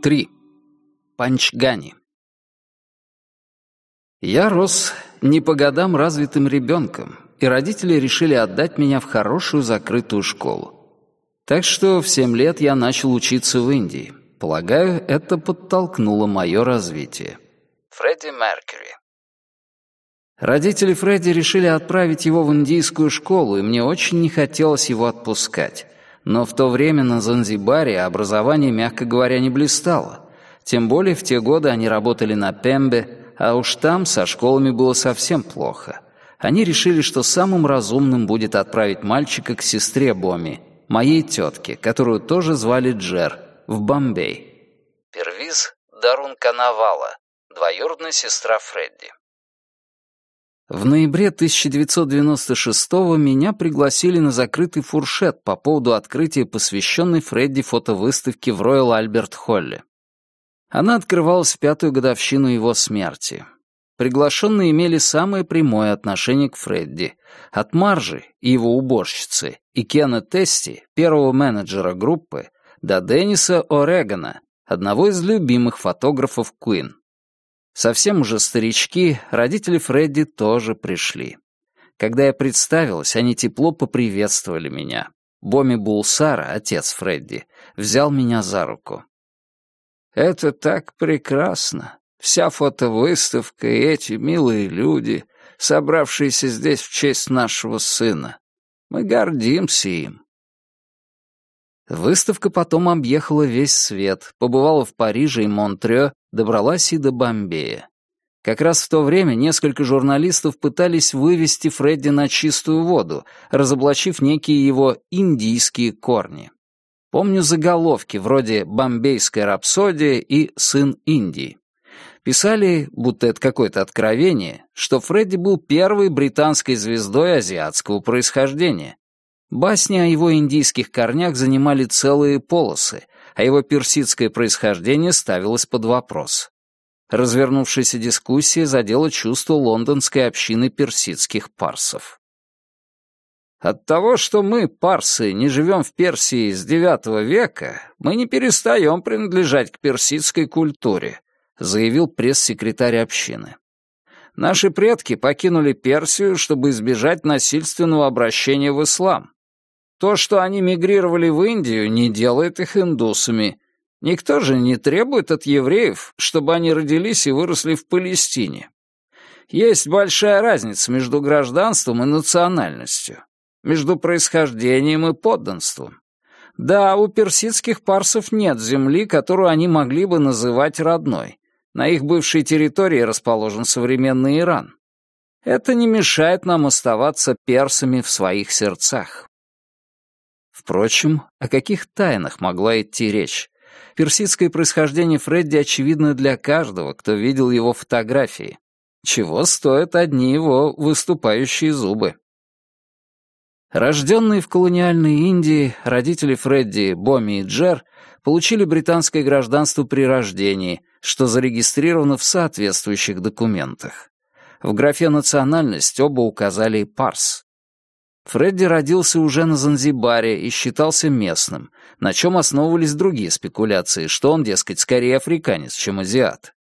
3. Панчгани. Я рос не по годам развитым ребенком, и родители решили отдать меня в хорошую закрытую школу. Так что в семь лет я начал учиться в Индии. Полагаю, это подтолкнуло мое развитие. Фредди Меркьюри. Родители Фредди решили отправить его в индийскую школу, и мне очень не хотелось его отпускать. Но в то время на Занзибаре образование, мягко говоря, не блистало. Тем более в те годы они работали на Пембе, а уж там со школами было совсем плохо. Они решили, что самым разумным будет отправить мальчика к сестре Боми, моей тетке, которую тоже звали Джер, в Бомбей. Первиз Дарун Канавала, двоюродная сестра Фредди. В ноябре 1996-го меня пригласили на закрытый фуршет по поводу открытия посвященной Фредди фотовыставки в Роyal Альберт Холле. Она открывалась в пятую годовщину его смерти. Приглашенные имели самое прямое отношение к Фредди. От Маржи и его уборщицы, и Кена Тести, первого менеджера группы, до Денниса О'Регана, одного из любимых фотографов Куин. Совсем уже старички, родители Фредди тоже пришли. Когда я представилась, они тепло поприветствовали меня. Боми Булсара, отец Фредди, взял меня за руку. «Это так прекрасно. Вся фотовыставка и эти милые люди, собравшиеся здесь в честь нашего сына. Мы гордимся им». Выставка потом объехала весь свет, побывала в Париже и Монтрео, добралась и до Бомбея. Как раз в то время несколько журналистов пытались вывести Фредди на чистую воду, разоблачив некие его индийские корни. Помню заголовки вроде «Бомбейская рапсодия» и «Сын Индии». Писали, будто это какое-то откровение, что Фредди был первой британской звездой азиатского происхождения. Басни о его индийских корнях занимали целые полосы, а его персидское происхождение ставилось под вопрос. Развернувшаяся дискуссия задела чувство лондонской общины персидских парсов. От того, что мы, парсы, не живем в Персии с IX века, мы не перестаем принадлежать к персидской культуре, заявил пресс-секретарь общины. Наши предки покинули Персию, чтобы избежать насильственного обращения в ислам. То, что они мигрировали в Индию, не делает их индусами. Никто же не требует от евреев, чтобы они родились и выросли в Палестине. Есть большая разница между гражданством и национальностью, между происхождением и подданством. Да, у персидских парсов нет земли, которую они могли бы называть родной. На их бывшей территории расположен современный Иран. Это не мешает нам оставаться персами в своих сердцах. Впрочем, о каких тайнах могла идти речь? Персидское происхождение Фредди очевидно для каждого, кто видел его фотографии. Чего стоят одни его выступающие зубы? Рожденные в колониальной Индии, родители Фредди, Боми и Джер получили британское гражданство при рождении, что зарегистрировано в соответствующих документах. В графе «национальность» оба указали «парс». Фредди родился уже на Занзибаре и считался местным, на чем основывались другие спекуляции, что он, дескать, скорее африканец, чем азиат.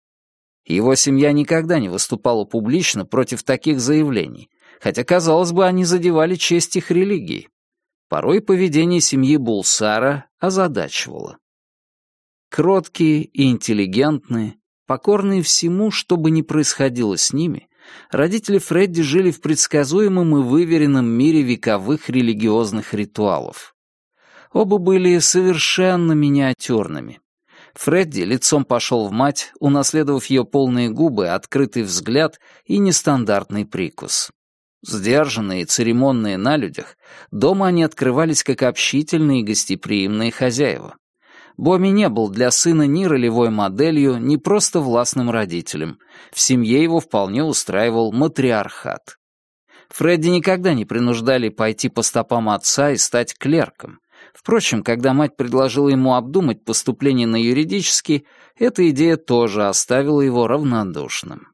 Его семья никогда не выступала публично против таких заявлений, хотя, казалось бы, они задевали честь их религии. Порой поведение семьи Булсара озадачивало. Кроткие и интеллигентные, покорные всему, что бы ни происходило с ними, родители Фредди жили в предсказуемом и выверенном мире вековых религиозных ритуалов. Оба были совершенно миниатюрными. Фредди лицом пошел в мать, унаследовав ее полные губы, открытый взгляд и нестандартный прикус. Сдержанные и церемонные на людях, дома они открывались как общительные и гостеприимные хозяева. Боми не был для сына ни ролевой моделью, ни просто властным родителем. В семье его вполне устраивал матриархат. Фредди никогда не принуждали пойти по стопам отца и стать клерком. Впрочем, когда мать предложила ему обдумать поступление на юридический, эта идея тоже оставила его равнодушным.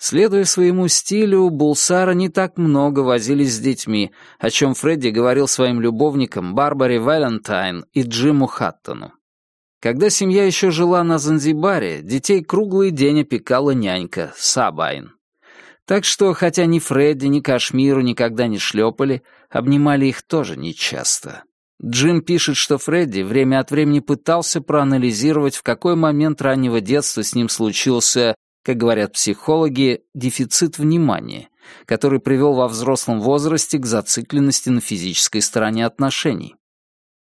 Следуя своему стилю, Булсара не так много возились с детьми, о чем Фредди говорил своим любовникам Барбаре Валентайн и Джиму Хаттону. Когда семья еще жила на Занзибаре, детей круглый день опекала нянька Сабайн. Так что, хотя ни Фредди, ни Кашмиру никогда не шлепали, обнимали их тоже нечасто. Джим пишет, что Фредди время от времени пытался проанализировать, в какой момент раннего детства с ним случился, как говорят психологи, дефицит внимания, который привел во взрослом возрасте к зацикленности на физической стороне отношений.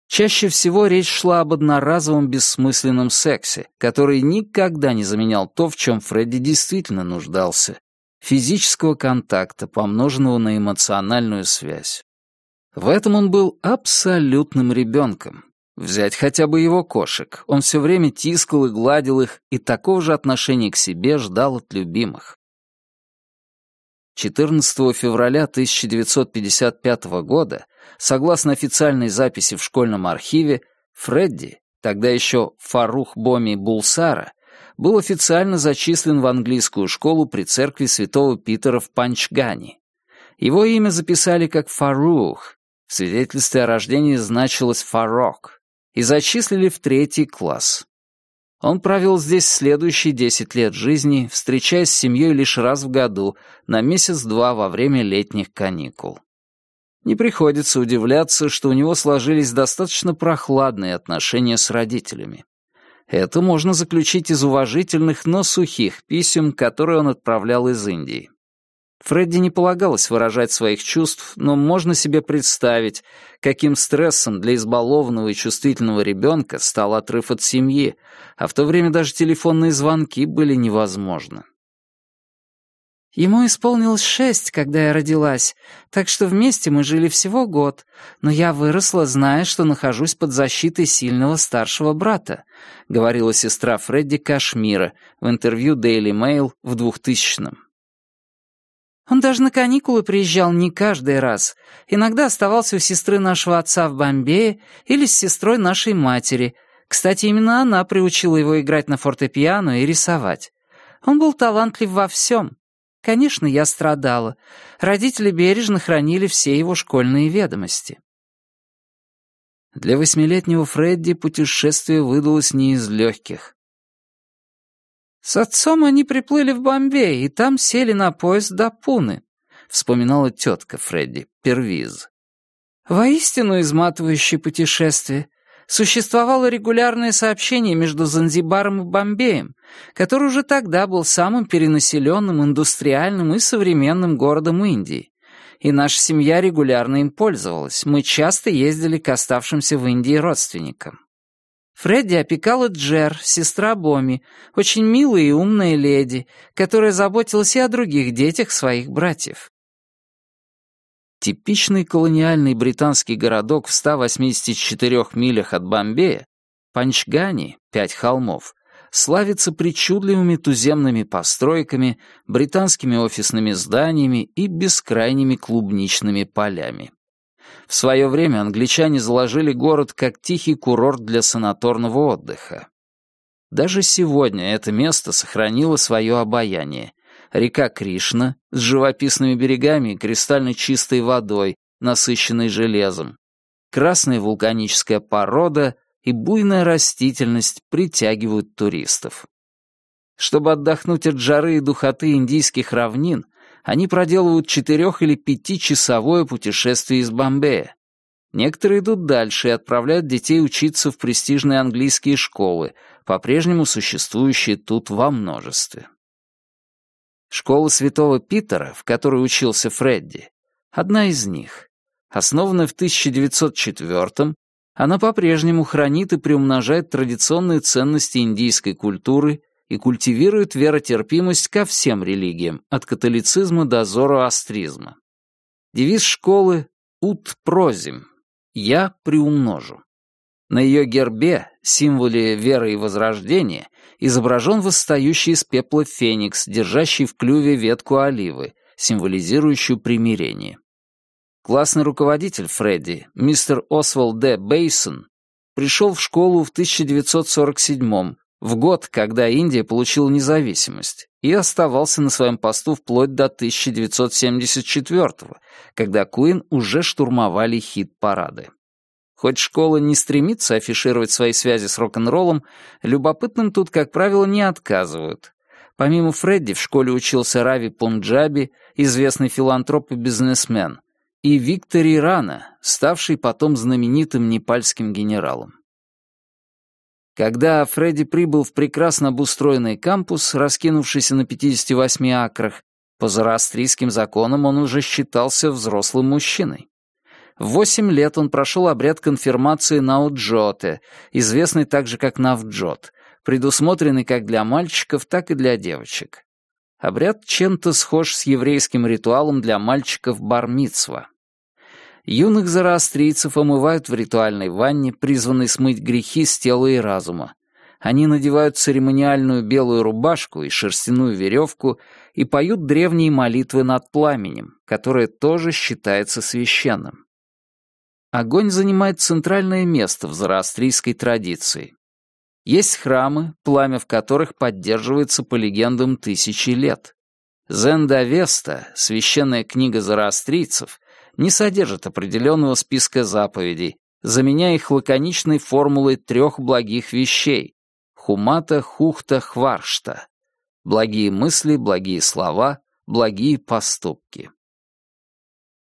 Чаще всего речь шла об одноразовом бессмысленном сексе, который никогда не заменял то, в чем Фредди действительно нуждался физического контакта, помноженного на эмоциональную связь. В этом он был абсолютным ребенком. Взять хотя бы его кошек. Он все время тискал и гладил их, и такого же отношения к себе ждал от любимых. 14 февраля 1955 года, согласно официальной записи в школьном архиве, Фредди, тогда еще Фарух Боми Булсара, был официально зачислен в английскую школу при церкви святого Питера в Панчгане. Его имя записали как Фарух, в свидетельстве о рождении значилось Фарок, и зачислили в третий класс. Он провел здесь следующие десять лет жизни, встречаясь с семьей лишь раз в году, на месяц-два во время летних каникул. Не приходится удивляться, что у него сложились достаточно прохладные отношения с родителями. Это можно заключить из уважительных, но сухих писем, которые он отправлял из Индии. Фредди не полагалось выражать своих чувств, но можно себе представить, каким стрессом для избалованного и чувствительного ребенка стал отрыв от семьи, а в то время даже телефонные звонки были невозможны. Ему исполнилось шесть, когда я родилась, так что вместе мы жили всего год, но я выросла, зная, что нахожусь под защитой сильного старшего брата», — говорила сестра Фредди Кашмира в интервью Daily Mail в 2000-м. Он даже на каникулы приезжал не каждый раз. Иногда оставался у сестры нашего отца в Бомбее или с сестрой нашей матери. Кстати, именно она приучила его играть на фортепиано и рисовать. Он был талантлив во всем. Конечно, я страдала. Родители бережно хранили все его школьные ведомости. Для восьмилетнего Фредди путешествие выдалось не из легких. «С отцом они приплыли в Бомбей, и там сели на поезд до Пуны», — вспоминала тетка Фредди, Первиз. «Воистину изматывающее путешествие существовало регулярное сообщение между Занзибаром и Бомбеем, который уже тогда был самым перенаселенным, индустриальным и современным городом Индии. И наша семья регулярно им пользовалась. Мы часто ездили к оставшимся в Индии родственникам. Фредди опекала Джер, сестра Боми, очень милая и умная леди, которая заботилась и о других детях своих братьев. Типичный колониальный британский городок в 184 милях от Бомбея, Панчгани, пять холмов, славится причудливыми туземными постройками, британскими офисными зданиями и бескрайними клубничными полями. В свое время англичане заложили город как тихий курорт для санаторного отдыха. Даже сегодня это место сохранило свое обаяние, река Кришна с живописными берегами и кристально чистой водой, насыщенной железом, красная вулканическая порода и буйная растительность притягивают туристов. Чтобы отдохнуть от жары и духоты индийских равнин, они проделывают четырех- или пятичасовое путешествие из Бомбея. Некоторые идут дальше и отправляют детей учиться в престижные английские школы, по-прежнему существующие тут во множестве. Школа Святого Питера, в которой учился Фредди, одна из них. Основанная в 1904 она по-прежнему хранит и приумножает традиционные ценности индийской культуры и культивирует веротерпимость ко всем религиям, от католицизма до зороастризма. Девиз школы «Ут прозим» — «Я приумножу». На ее гербе, символе веры и возрождения, изображен восстающий из пепла феникс, держащий в клюве ветку оливы, символизирующую примирение. Классный руководитель Фредди, мистер Освальд Д. Бейсон, пришел в школу в 1947 в год, когда Индия получила независимость, и оставался на своем посту вплоть до 1974 когда Куин уже штурмовали хит-парады. Хоть школа не стремится афишировать свои связи с рок-н-роллом, любопытным тут, как правило, не отказывают. Помимо Фредди в школе учился Рави Пунджаби, известный филантроп и бизнесмен, и Виктор Ирана, ставший потом знаменитым непальским генералом. Когда Фредди прибыл в прекрасно обустроенный кампус, раскинувшийся на 58 акрах, по зороастрийским законам он уже считался взрослым мужчиной. В восемь лет он прошел обряд конфирмации Науджоте, известный также как Навджот, предусмотренный как для мальчиков, так и для девочек. Обряд чем-то схож с еврейским ритуалом для мальчиков бармицва. Юных зороастрийцев омывают в ритуальной ванне, призванной смыть грехи с тела и разума. Они надевают церемониальную белую рубашку и шерстяную веревку и поют древние молитвы над пламенем, которое тоже считается священным. Огонь занимает центральное место в зороастрийской традиции. Есть храмы, пламя в которых поддерживается по легендам тысячи лет. Зендавеста, священная книга зороастрийцев, не содержит определенного списка заповедей, заменяя их лаконичной формулой трех благих вещей — хумата, хухта, хваршта. Благие мысли, благие слова, благие поступки.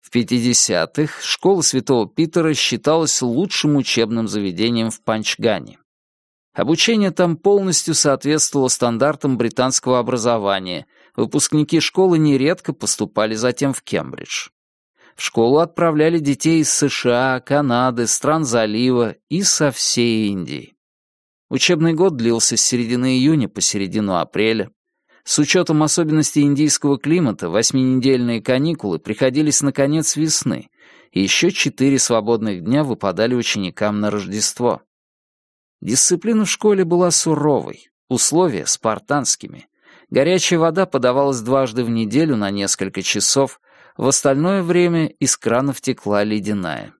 В 50-х школа Святого Питера считалась лучшим учебным заведением в Панчгане. Обучение там полностью соответствовало стандартам британского образования, выпускники школы нередко поступали затем в Кембридж. В школу отправляли детей из США, Канады, стран залива и со всей Индии. Учебный год длился с середины июня по середину апреля, с учетом особенностей индийского климата, восьминедельные каникулы приходились на конец весны, и еще четыре свободных дня выпадали ученикам на Рождество. Дисциплина в школе была суровой, условия спартанскими. Горячая вода подавалась дважды в неделю на несколько часов, в остальное время из кранов текла ледяная.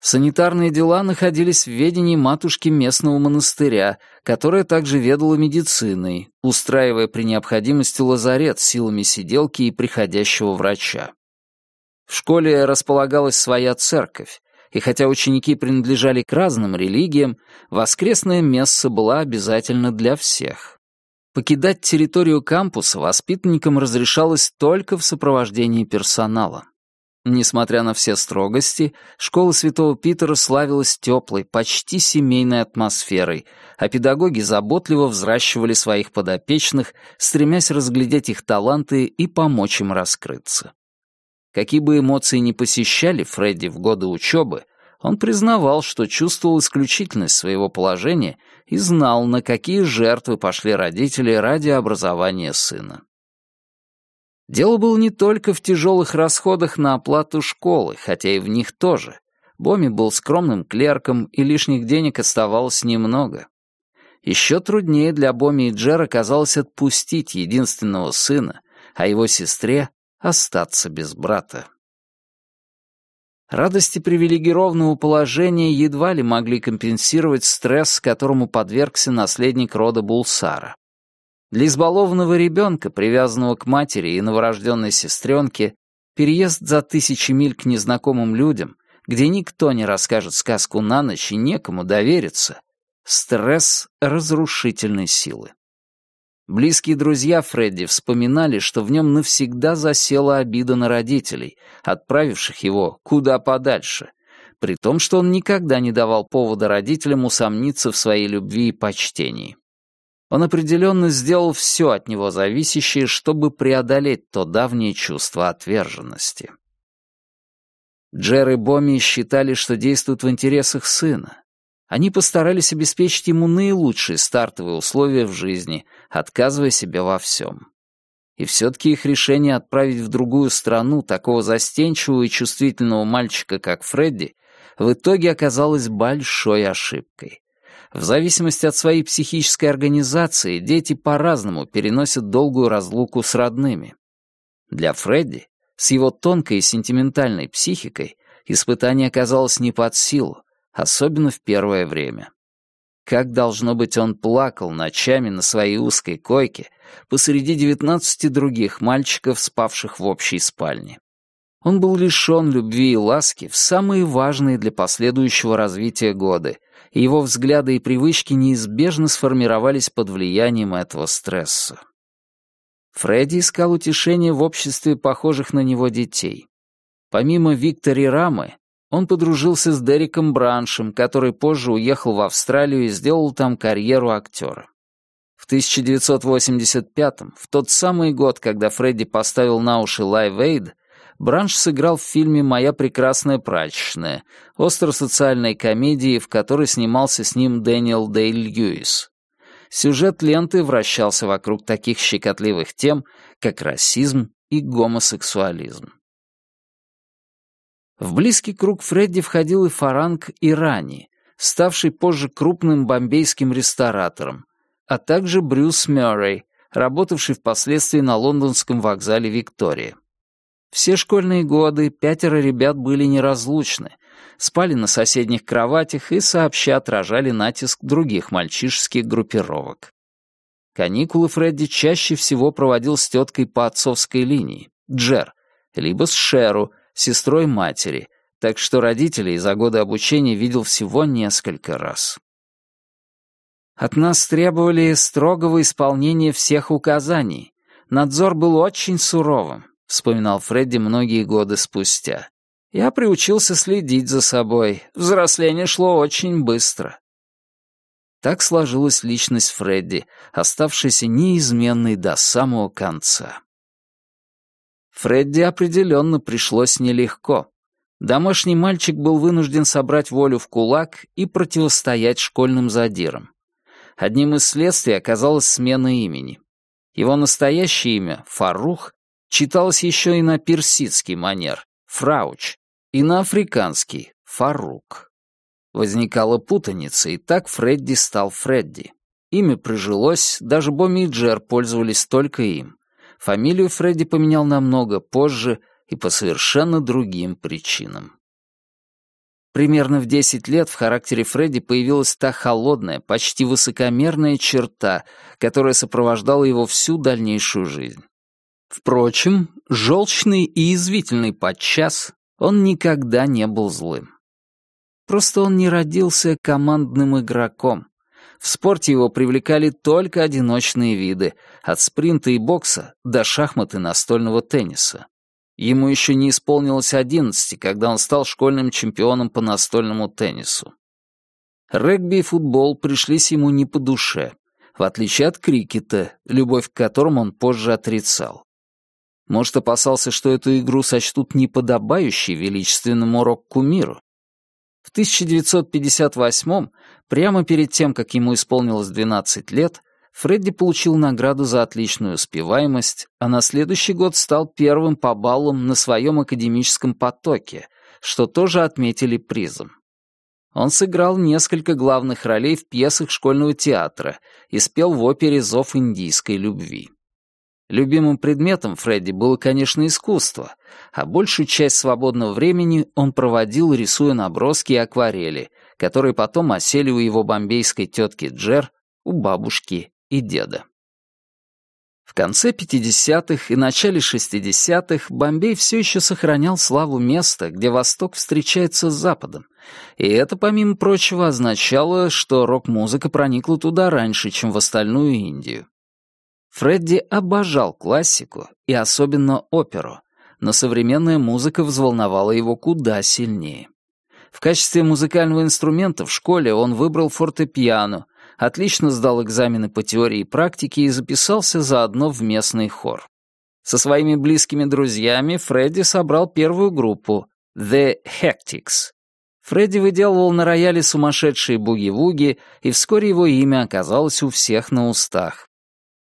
Санитарные дела находились в ведении матушки местного монастыря, которая также ведала медициной, устраивая при необходимости лазарет силами сиделки и приходящего врача. В школе располагалась своя церковь, и хотя ученики принадлежали к разным религиям, воскресная месса была обязательна для всех. Покидать территорию кампуса воспитанникам разрешалось только в сопровождении персонала. Несмотря на все строгости, школа Святого Питера славилась теплой, почти семейной атмосферой, а педагоги заботливо взращивали своих подопечных, стремясь разглядеть их таланты и помочь им раскрыться. Какие бы эмоции ни посещали Фредди в годы учебы, он признавал, что чувствовал исключительность своего положения и знал, на какие жертвы пошли родители ради образования сына. Дело было не только в тяжелых расходах на оплату школы, хотя и в них тоже. Боми был скромным клерком, и лишних денег оставалось немного. Еще труднее для Боми и Джер оказалось отпустить единственного сына, а его сестре остаться без брата. Радости привилегированного положения едва ли могли компенсировать стресс, которому подвергся наследник рода Булсара. Для избалованного ребенка, привязанного к матери и новорожденной сестренке, переезд за тысячи миль к незнакомым людям, где никто не расскажет сказку на ночь и некому довериться, стресс разрушительной силы. Близкие друзья Фредди вспоминали, что в нем навсегда засела обида на родителей, отправивших его куда подальше, при том, что он никогда не давал повода родителям усомниться в своей любви и почтении. Он определенно сделал все от него зависящее, чтобы преодолеть то давнее чувство отверженности. Джер и Боми считали, что действуют в интересах сына. Они постарались обеспечить ему наилучшие стартовые условия в жизни, отказывая себе во всем. И все-таки их решение отправить в другую страну такого застенчивого и чувствительного мальчика, как Фредди, в итоге оказалось большой ошибкой. В зависимости от своей психической организации дети по-разному переносят долгую разлуку с родными. Для Фредди, с его тонкой и сентиментальной психикой, испытание оказалось не под силу, особенно в первое время. Как, должно быть, он плакал ночами на своей узкой койке посреди девятнадцати других мальчиков, спавших в общей спальне. Он был лишен любви и ласки в самые важные для последующего развития годы, и его взгляды и привычки неизбежно сформировались под влиянием этого стресса. Фредди искал утешение в обществе похожих на него детей. Помимо Виктори Рамы, он подружился с Дериком Браншем, который позже уехал в Австралию и сделал там карьеру актера. В 1985-м, в тот самый год, когда Фредди поставил на уши Live Aid, Бранш сыграл в фильме «Моя прекрасная прачечная», остро-социальной комедии, в которой снимался с ним Дэниел Дейл Льюис. Сюжет ленты вращался вокруг таких щекотливых тем, как расизм и гомосексуализм. В близкий круг Фредди входил и Фаранг Ирани, ставший позже крупным бомбейским ресторатором, а также Брюс Мюррей, работавший впоследствии на лондонском вокзале Виктория. Все школьные годы пятеро ребят были неразлучны, спали на соседних кроватях и сообща отражали натиск других мальчишеских группировок. Каникулы Фредди чаще всего проводил с теткой по отцовской линии, Джер, либо с Шеру, сестрой матери, так что родителей за годы обучения видел всего несколько раз. От нас требовали строгого исполнения всех указаний. Надзор был очень суровым, — вспоминал Фредди многие годы спустя. «Я приучился следить за собой. Взросление шло очень быстро». Так сложилась личность Фредди, оставшаяся неизменной до самого конца. Фредди определенно пришлось нелегко. Домашний мальчик был вынужден собрать волю в кулак и противостоять школьным задирам. Одним из следствий оказалась смена имени. Его настоящее имя, Фарух, читалось еще и на персидский манер «фрауч» и на африканский «фарук». Возникала путаница, и так Фредди стал Фредди. Имя прижилось, даже Бомми и Джер пользовались только им. Фамилию Фредди поменял намного позже и по совершенно другим причинам. Примерно в 10 лет в характере Фредди появилась та холодная, почти высокомерная черта, которая сопровождала его всю дальнейшую жизнь. Впрочем, желчный и извительный подчас, он никогда не был злым. Просто он не родился командным игроком. В спорте его привлекали только одиночные виды, от спринта и бокса до шахмат и настольного тенниса. Ему еще не исполнилось одиннадцати, когда он стал школьным чемпионом по настольному теннису. Регби и футбол пришлись ему не по душе, в отличие от крикета, любовь к которому он позже отрицал. Может, опасался, что эту игру сочтут неподобающей величественному рок-кумиру. В 1958-м, прямо перед тем, как ему исполнилось 12 лет, Фредди получил награду за отличную успеваемость, а на следующий год стал первым по баллам на своем академическом потоке, что тоже отметили призом. Он сыграл несколько главных ролей в пьесах школьного театра и спел в опере «Зов индийской любви». Любимым предметом Фредди было, конечно, искусство, а большую часть свободного времени он проводил, рисуя наброски и акварели, которые потом осели у его бомбейской тетки Джер, у бабушки и деда. В конце 50-х и начале 60-х Бомбей все еще сохранял славу места, где Восток встречается с Западом, и это, помимо прочего, означало, что рок-музыка проникла туда раньше, чем в остальную Индию. Фредди обожал классику и особенно оперу, но современная музыка взволновала его куда сильнее. В качестве музыкального инструмента в школе он выбрал фортепиано, отлично сдал экзамены по теории и практике и записался заодно в местный хор. Со своими близкими друзьями Фредди собрал первую группу «The Hectics». Фредди выделывал на рояле сумасшедшие буги-вуги, и вскоре его имя оказалось у всех на устах.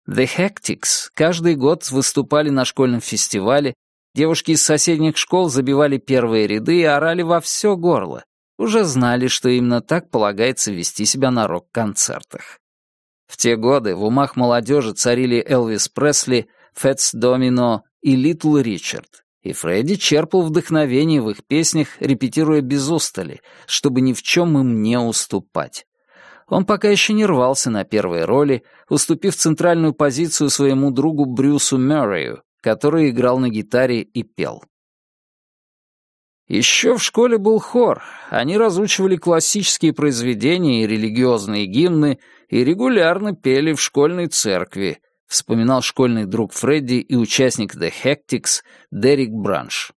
The Hectics каждый год выступали на школьном фестивале, девушки из соседних школ забивали первые ряды и орали во все горло. Уже знали, что именно так полагается вести себя на рок-концертах. В те годы в умах молодежи царили Элвис Пресли, Фэтс Домино и Литл Ричард, и Фредди черпал вдохновение в их песнях, репетируя без устали, чтобы ни в чем им не уступать. Он пока еще не рвался на первые роли, уступив центральную позицию своему другу Брюсу Мюррею, который играл на гитаре и пел. Еще в школе был хор. Они разучивали классические произведения и религиозные гимны и регулярно пели в школьной церкви, вспоминал школьный друг Фредди и участник The Hectics Дерек Бранш.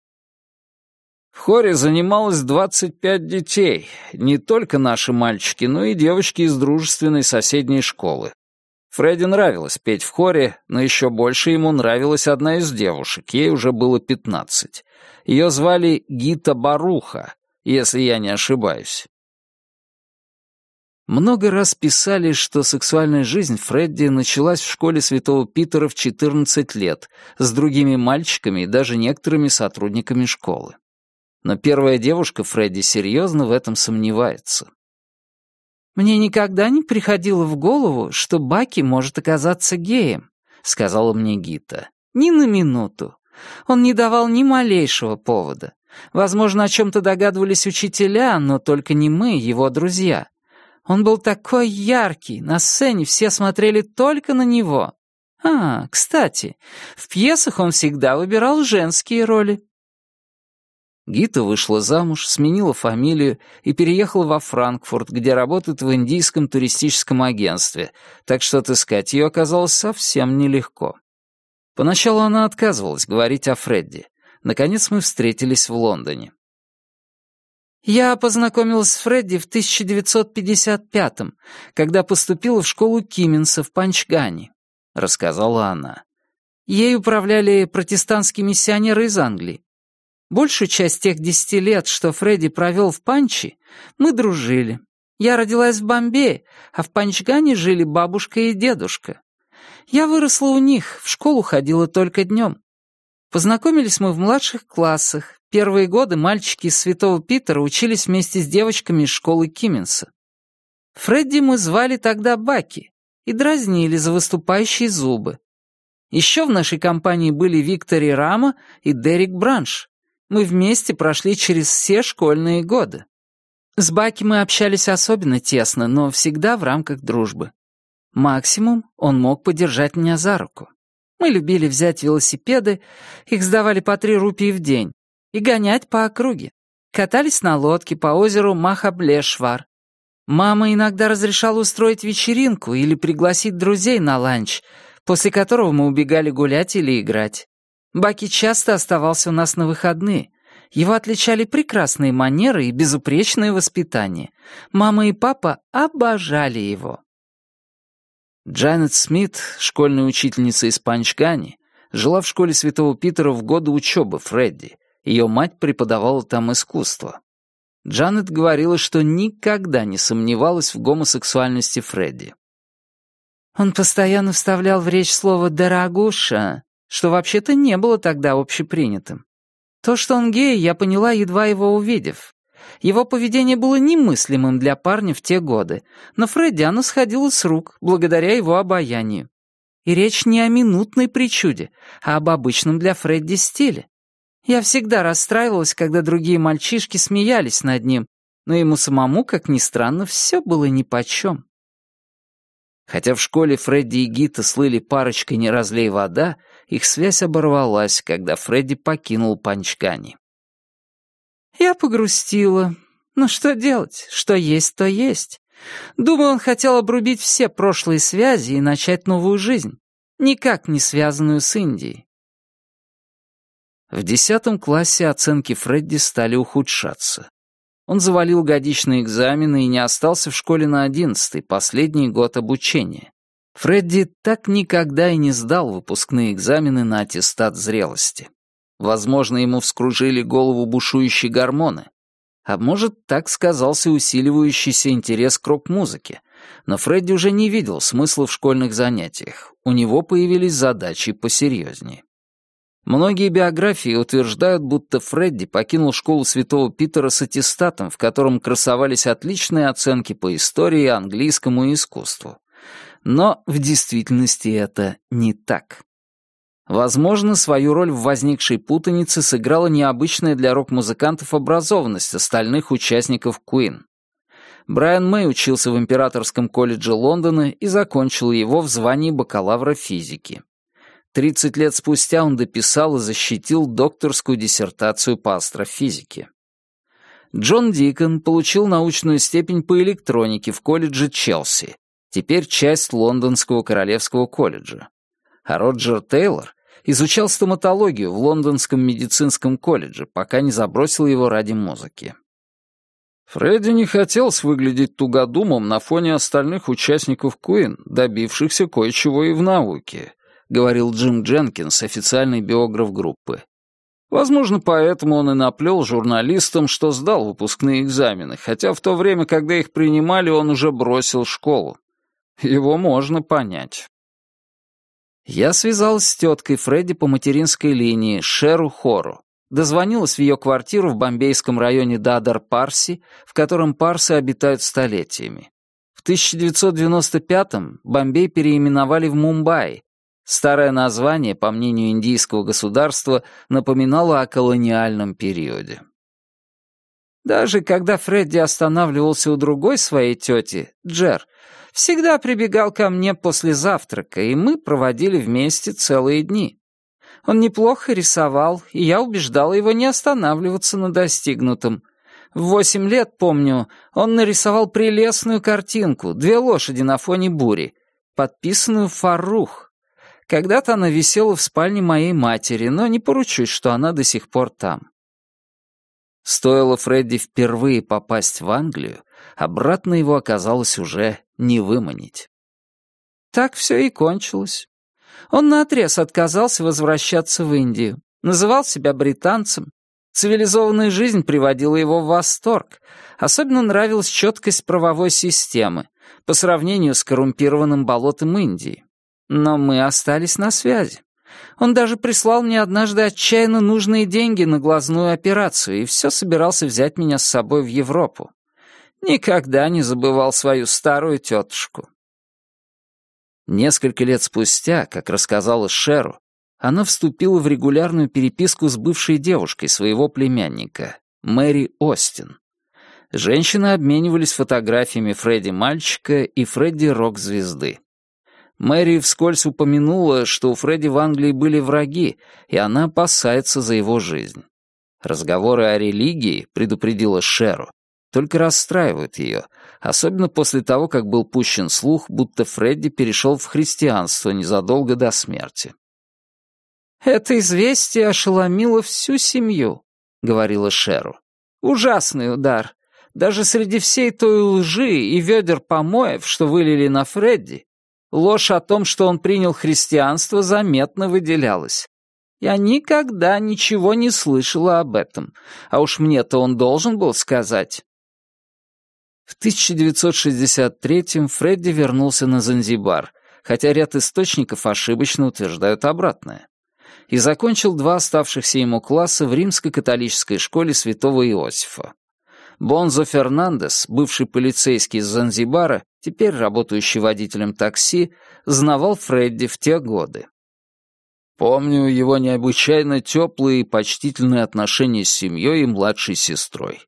В хоре занималось 25 детей, не только наши мальчики, но и девочки из дружественной соседней школы. Фредди нравилось петь в хоре, но еще больше ему нравилась одна из девушек, ей уже было 15. Ее звали Гита Баруха, если я не ошибаюсь. Много раз писали, что сексуальная жизнь Фредди началась в школе Святого Питера в 14 лет, с другими мальчиками и даже некоторыми сотрудниками школы. Но первая девушка Фредди серьезно в этом сомневается. «Мне никогда не приходило в голову, что Баки может оказаться геем», — сказала мне Гита. «Ни на минуту. Он не давал ни малейшего повода. Возможно, о чем-то догадывались учителя, но только не мы, его друзья. Он был такой яркий, на сцене все смотрели только на него. А, кстати, в пьесах он всегда выбирал женские роли. Гита вышла замуж, сменила фамилию и переехала во Франкфурт, где работает в индийском туристическом агентстве, так что отыскать ее оказалось совсем нелегко. Поначалу она отказывалась говорить о Фредди. Наконец мы встретились в Лондоне. «Я познакомилась с Фредди в 1955-м, когда поступила в школу Кимминса в Панчгане», — рассказала она. «Ей управляли протестантские миссионеры из Англии. Большую часть тех десяти лет, что Фредди провел в Панчи, мы дружили. Я родилась в Бомбее, а в Панчгане жили бабушка и дедушка. Я выросла у них, в школу ходила только днем. Познакомились мы в младших классах. Первые годы мальчики из Святого Питера учились вместе с девочками из школы Кимминса. Фредди мы звали тогда Баки и дразнили за выступающие зубы. Еще в нашей компании были Виктори Рама и Дерек Бранш. Мы вместе прошли через все школьные годы. С Баки мы общались особенно тесно, но всегда в рамках дружбы. Максимум он мог подержать меня за руку. Мы любили взять велосипеды, их сдавали по три рупии в день, и гонять по округе. Катались на лодке по озеру Махаблешвар. Мама иногда разрешала устроить вечеринку или пригласить друзей на ланч, после которого мы убегали гулять или играть. Баки часто оставался у нас на выходные. Его отличали прекрасные манеры и безупречное воспитание. Мама и папа обожали его. Джанет Смит, школьная учительница из Панчгани, жила в школе Святого Питера в годы учебы Фредди. Ее мать преподавала там искусство. Джанет говорила, что никогда не сомневалась в гомосексуальности Фредди. Он постоянно вставлял в речь слово «дорогуша», что вообще-то не было тогда общепринятым. То, что он гей, я поняла, едва его увидев. Его поведение было немыслимым для парня в те годы, но Фредди оно сходило с рук, благодаря его обаянию. И речь не о минутной причуде, а об обычном для Фредди стиле. Я всегда расстраивалась, когда другие мальчишки смеялись над ним, но ему самому, как ни странно, все было нипочем. Хотя в школе Фредди и Гита слыли парочкой «Не разлей вода», их связь оборвалась, когда Фредди покинул Панчкани. Я погрустила. Ну что делать? Что есть, то есть. Думаю, он хотел обрубить все прошлые связи и начать новую жизнь, никак не связанную с Индией. В десятом классе оценки Фредди стали ухудшаться. Он завалил годичные экзамены и не остался в школе на одиннадцатый, последний год обучения. Фредди так никогда и не сдал выпускные экзамены на аттестат зрелости. Возможно, ему вскружили голову бушующие гормоны. А может, так сказался усиливающийся интерес к рок-музыке. Но Фредди уже не видел смысла в школьных занятиях. У него появились задачи посерьезнее. Многие биографии утверждают, будто Фредди покинул школу Святого Питера с аттестатом, в котором красовались отличные оценки по истории, английскому и искусству. Но в действительности это не так. Возможно, свою роль в возникшей путанице сыграла необычная для рок-музыкантов образованность остальных участников Queen. Брайан Мэй учился в Императорском колледже Лондона и закончил его в звании бакалавра физики. 30 лет спустя он дописал и защитил докторскую диссертацию по астрофизике. Джон Дикон получил научную степень по электронике в колледже Челси, теперь часть Лондонского Королевского колледжа. А Роджер Тейлор изучал стоматологию в Лондонском медицинском колледже, пока не забросил его ради музыки. Фредди не хотелось выглядеть тугодумом на фоне остальных участников Куин, добившихся кое-чего и в науке, говорил Джим Дженкинс, официальный биограф группы. Возможно, поэтому он и наплел журналистам, что сдал выпускные экзамены, хотя в то время, когда их принимали, он уже бросил школу. Его можно понять. Я связалась с теткой Фредди по материнской линии, Шеру Хору. Дозвонилась в ее квартиру в бомбейском районе Дадар-Парси, в котором парсы обитают столетиями. В 1995-м Бомбей переименовали в Мумбаи, Старое название, по мнению индийского государства, напоминало о колониальном периоде. Даже когда Фредди останавливался у другой своей тети, Джер, всегда прибегал ко мне после завтрака, и мы проводили вместе целые дни. Он неплохо рисовал, и я убеждала его не останавливаться на достигнутом. В восемь лет, помню, он нарисовал прелестную картинку «Две лошади на фоне бури», подписанную «Фарух», когда-то она висела в спальне моей матери, но не поручусь, что она до сих пор там. Стоило Фредди впервые попасть в Англию, обратно его оказалось уже не выманить. Так все и кончилось. Он наотрез отказался возвращаться в Индию, называл себя британцем. Цивилизованная жизнь приводила его в восторг. Особенно нравилась четкость правовой системы по сравнению с коррумпированным болотом Индии. Но мы остались на связи. Он даже прислал мне однажды отчаянно нужные деньги на глазную операцию и все собирался взять меня с собой в Европу. Никогда не забывал свою старую тетушку. Несколько лет спустя, как рассказала Шеру, она вступила в регулярную переписку с бывшей девушкой своего племянника, Мэри Остин. Женщины обменивались фотографиями Фредди мальчика и Фредди рок-звезды. Мэри вскользь упомянула, что у Фредди в Англии были враги, и она опасается за его жизнь. Разговоры о религии, предупредила Шеру, только расстраивают ее, особенно после того, как был пущен слух, будто Фредди перешел в христианство незадолго до смерти. «Это известие ошеломило всю семью», — говорила Шеру. «Ужасный удар. Даже среди всей той лжи и ведер помоев, что вылили на Фредди, Ложь о том, что он принял христианство, заметно выделялась. Я никогда ничего не слышала об этом, а уж мне-то он должен был сказать. В 1963-м Фредди вернулся на Занзибар, хотя ряд источников ошибочно утверждают обратное, и закончил два оставшихся ему класса в римско-католической школе святого Иосифа. Бонзо Фернандес, бывший полицейский из Занзибара, теперь работающий водителем такси, знавал Фредди в те годы. Помню его необычайно теплые и почтительные отношения с семьей и младшей сестрой.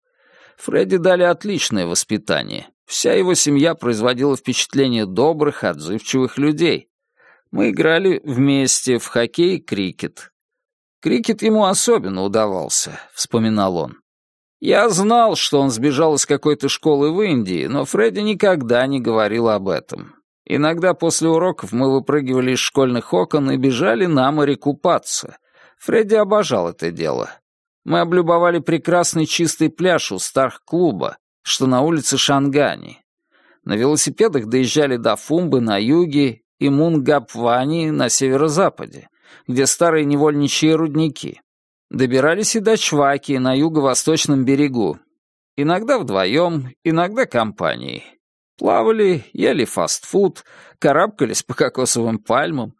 Фредди дали отличное воспитание. Вся его семья производила впечатление добрых, отзывчивых людей. Мы играли вместе в хоккей и крикет. Крикет ему особенно удавался, вспоминал он. Я знал, что он сбежал из какой-то школы в Индии, но Фредди никогда не говорил об этом. Иногда после уроков мы выпрыгивали из школьных окон и бежали на море купаться. Фредди обожал это дело. Мы облюбовали прекрасный чистый пляж у Старх-клуба, что на улице Шангани. На велосипедах доезжали до Фумбы на юге и Мунгапвани на северо-западе, где старые невольничьи рудники. Добирались и до Чваки на юго-восточном берегу. Иногда вдвоем, иногда компанией. Плавали, ели фастфуд, карабкались по кокосовым пальмам.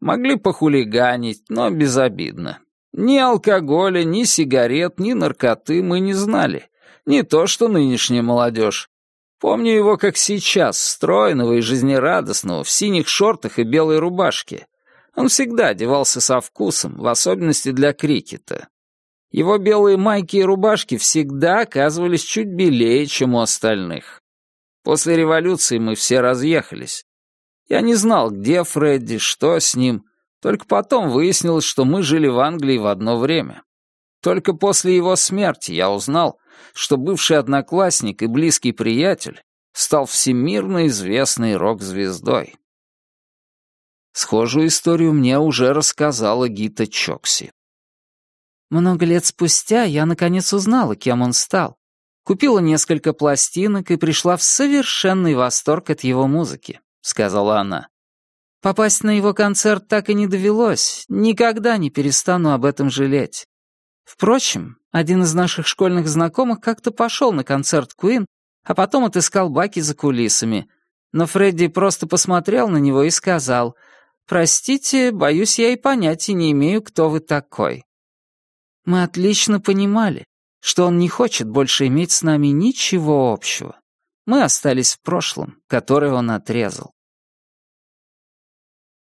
Могли похулиганить, но безобидно. Ни алкоголя, ни сигарет, ни наркоты мы не знали. Не то, что нынешняя молодежь. Помню его как сейчас, стройного и жизнерадостного, в синих шортах и белой рубашке. Он всегда одевался со вкусом, в особенности для крикета. Его белые майки и рубашки всегда оказывались чуть белее, чем у остальных. После революции мы все разъехались. Я не знал, где Фредди, что с ним. Только потом выяснилось, что мы жили в Англии в одно время. Только после его смерти я узнал, что бывший одноклассник и близкий приятель стал всемирно известной рок-звездой. Схожую историю мне уже рассказала Гита Чокси. Много лет спустя я наконец узнала, кем он стал. Купила несколько пластинок и пришла в совершенный восторг от его музыки, сказала она. Попасть на его концерт так и не довелось, никогда не перестану об этом жалеть. Впрочем, один из наших школьных знакомых как-то пошел на концерт Куин, а потом отыскал Баки за кулисами. Но Фредди просто посмотрел на него и сказал, «Простите, боюсь, я и понятия не имею, кто вы такой». Мы отлично понимали, что он не хочет больше иметь с нами ничего общего. Мы остались в прошлом, которое он отрезал.